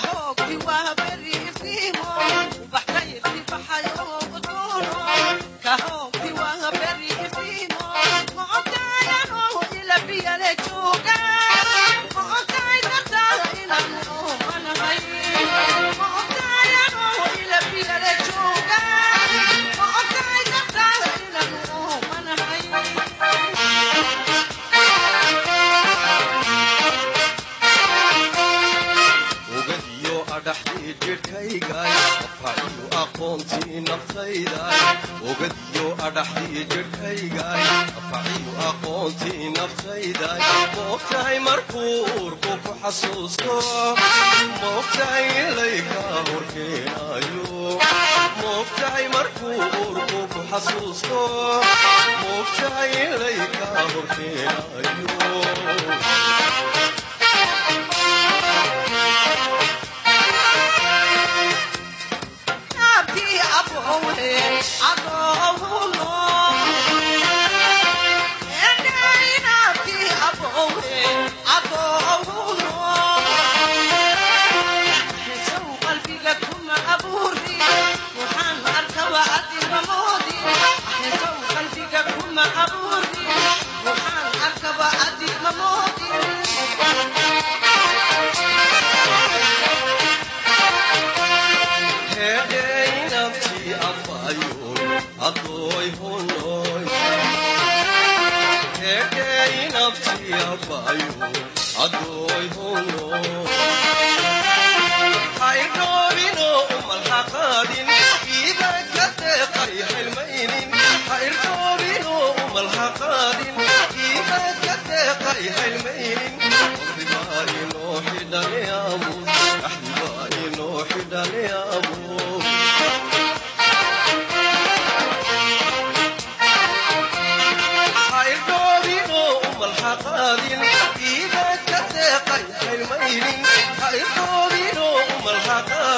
kaho kuwa beri afaaiyo aqoontii naftaydaogadiyo adhaxdii jidhkaygaafaaiyo aqoontii naftayday moogtahay markuurku ku xasuusto moogtahay ilay ka horkeenayo moogtahay markuu uurku ku xasuusto moogtahay ilay ka horkeenayo مأموري وحان أركب أدي مموتي هاي نفسي أطايون أطوي هنوي هاي نفسي أطايون أطوي هنوي ودان يا أبوه حي دوبي أم الحقادين إذا كتاقي حي الميلين حي دوبي أم الحقادين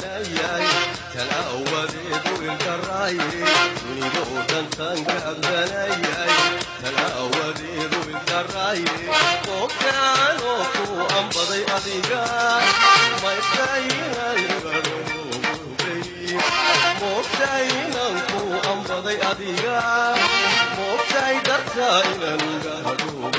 anayaay kan awadeed u ilkaraayey dunigoo dhan tanka adbanayaay kan awadeed u ilkaraayey qobkaanoo ku ambaday adiga moogtaynan ku ambaday adiga moogtay darta inanugaaduga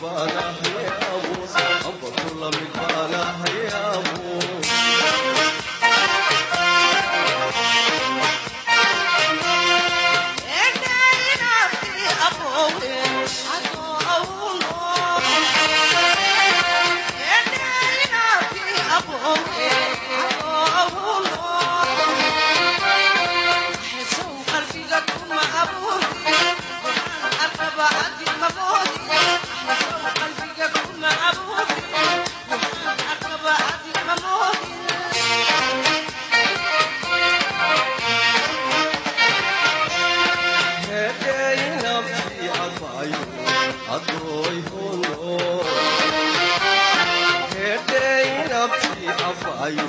Para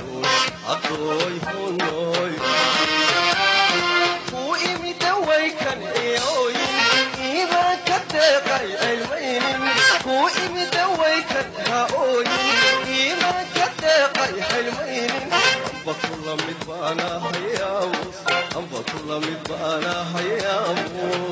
I'm Anbatullah midbana hayya, Anbatullah midbana hayya,